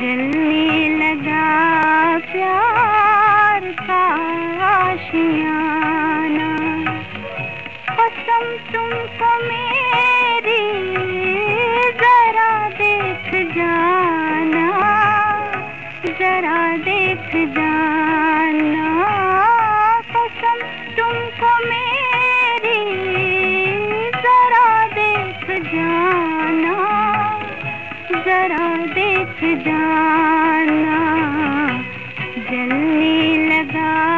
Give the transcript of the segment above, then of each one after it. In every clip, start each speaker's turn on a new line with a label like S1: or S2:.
S1: जलने लगा प्यार का आशियाना। जाना कसम तुमको मेरी जरा देख जाना जरा देख जाना जलने लगा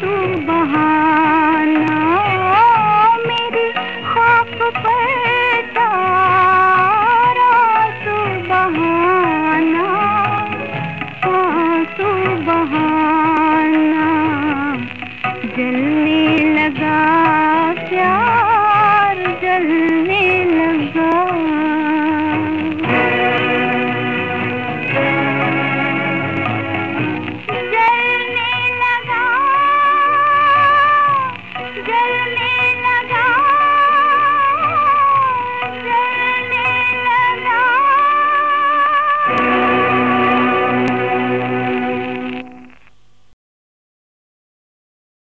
S1: तू बहाना मेरे खाप पर